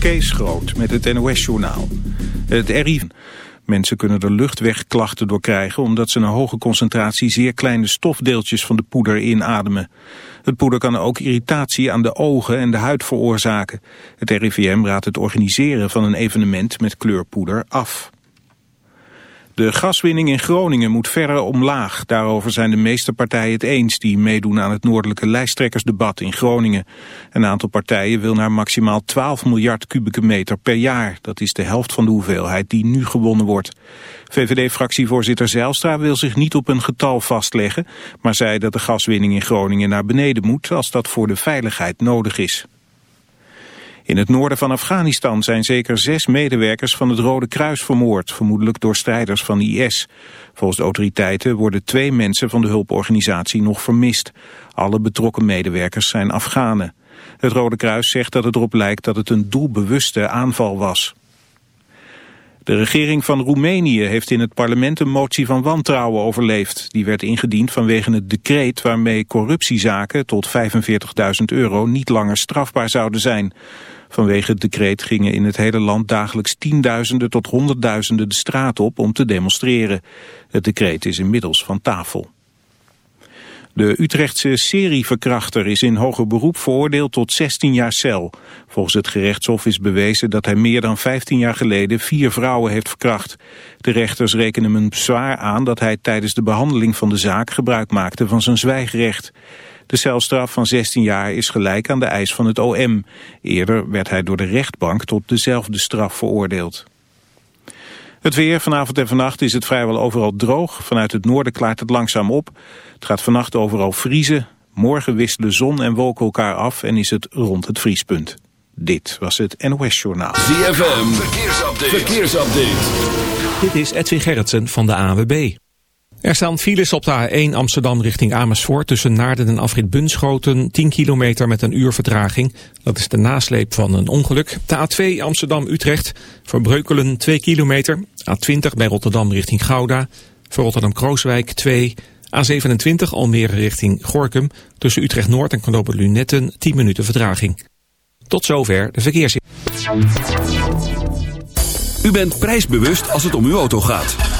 Kees Groot met het NOS-journaal. Het RIV. Mensen kunnen er luchtwegklachten door krijgen... omdat ze een hoge concentratie zeer kleine stofdeeltjes van de poeder inademen. Het poeder kan ook irritatie aan de ogen en de huid veroorzaken. Het RIVM raadt het organiseren van een evenement met kleurpoeder af. De gaswinning in Groningen moet verder omlaag. Daarover zijn de meeste partijen het eens die meedoen aan het noordelijke lijsttrekkersdebat in Groningen. Een aantal partijen wil naar maximaal 12 miljard kubieke meter per jaar. Dat is de helft van de hoeveelheid die nu gewonnen wordt. VVD-fractievoorzitter Zijlstra wil zich niet op een getal vastleggen, maar zei dat de gaswinning in Groningen naar beneden moet als dat voor de veiligheid nodig is. In het noorden van Afghanistan zijn zeker zes medewerkers van het Rode Kruis vermoord, vermoedelijk door strijders van IS. Volgens de autoriteiten worden twee mensen van de hulporganisatie nog vermist. Alle betrokken medewerkers zijn Afghanen. Het Rode Kruis zegt dat het erop lijkt dat het een doelbewuste aanval was. De regering van Roemenië heeft in het parlement een motie van wantrouwen overleefd. Die werd ingediend vanwege het decreet waarmee corruptiezaken tot 45.000 euro niet langer strafbaar zouden zijn. Vanwege het decreet gingen in het hele land dagelijks tienduizenden tot honderdduizenden de straat op om te demonstreren. Het decreet is inmiddels van tafel. De Utrechtse serieverkrachter is in hoger beroep veroordeeld tot 16 jaar cel. Volgens het gerechtshof is bewezen dat hij meer dan 15 jaar geleden vier vrouwen heeft verkracht. De rechters rekenen hem zwaar aan dat hij tijdens de behandeling van de zaak gebruik maakte van zijn zwijgrecht. De celstraf van 16 jaar is gelijk aan de eis van het OM. Eerder werd hij door de rechtbank tot dezelfde straf veroordeeld. Het weer, vanavond en vannacht is het vrijwel overal droog. Vanuit het noorden klaart het langzaam op. Het gaat vannacht overal vriezen. Morgen wisselen zon en wolken elkaar af en is het rond het vriespunt. Dit was het NOS Journaal. ZFM, verkeersupdate. verkeersupdate. Dit is Edwin Gerritsen van de AWB. Er staan files op de A1 Amsterdam richting Amersfoort tussen Naarden en Afrit Bunschoten. 10 kilometer met een uur vertraging. Dat is de nasleep van een ongeluk. De A2 Amsterdam-Utrecht verbreukelen 2 kilometer. A20 bij Rotterdam richting Gouda. Voor Rotterdam-Krooswijk 2. A27 Almere richting Gorkum. Tussen Utrecht-Noord en Knopen Lunetten 10 minuten vertraging. Tot zover de verkeers. U bent prijsbewust als het om uw auto gaat.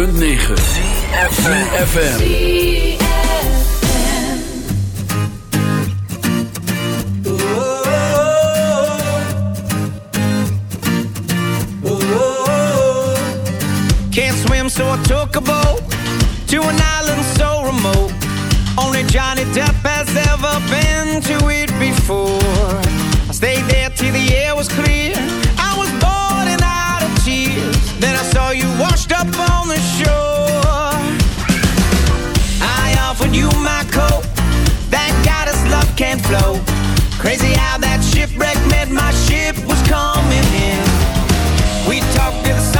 106.9 FM. Can't swim, so I took a boat to an island so remote. Only Johnny Depp has ever been to it before. I stayed there till the air was clear coat that got us love can't flow. Crazy how that shipwreck meant my ship was coming in. We talked to the sun.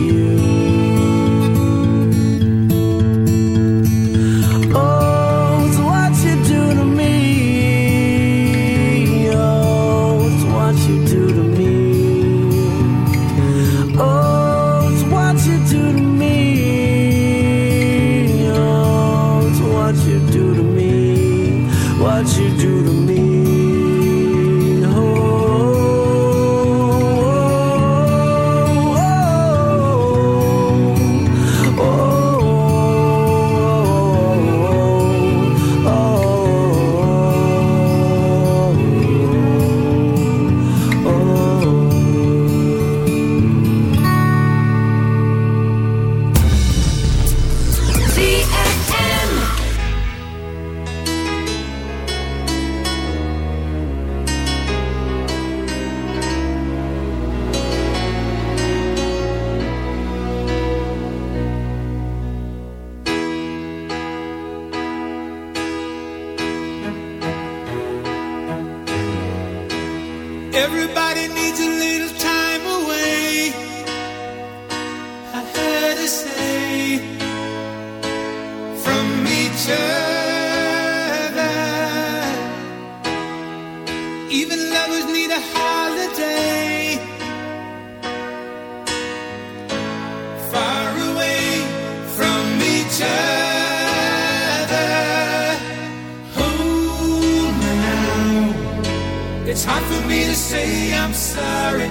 hard for me to say I'm sorry.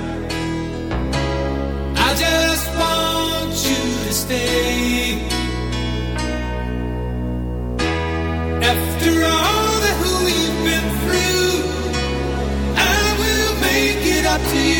I just want you to stay. After all that we've been through, I will make it up to you.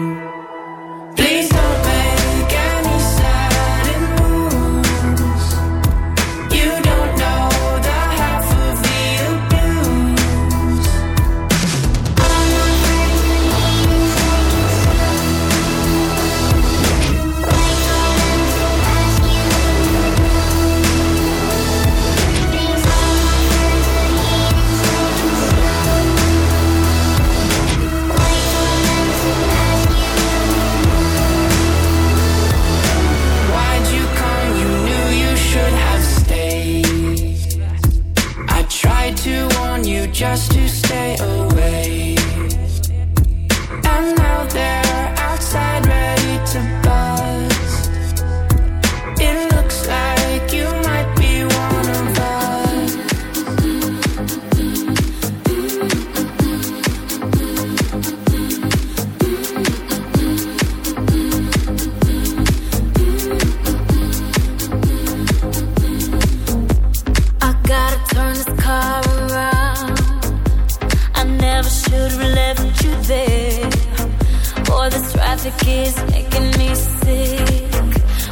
magic is making me sick.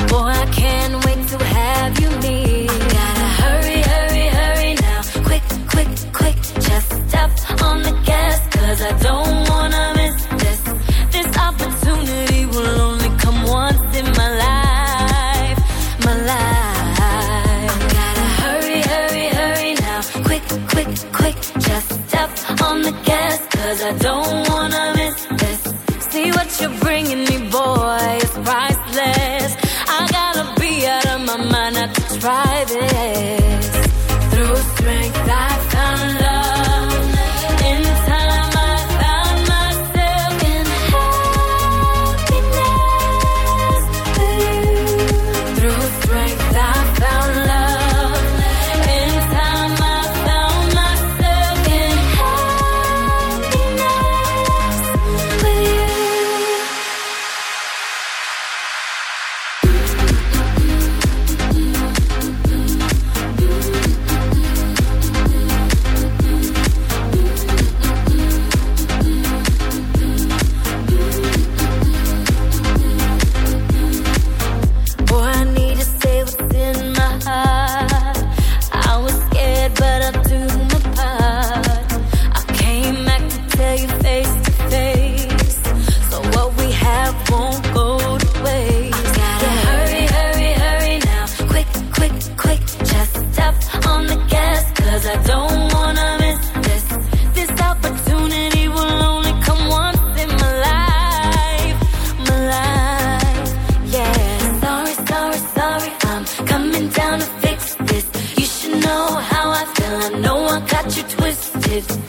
Boy, I can't wait to have you. it.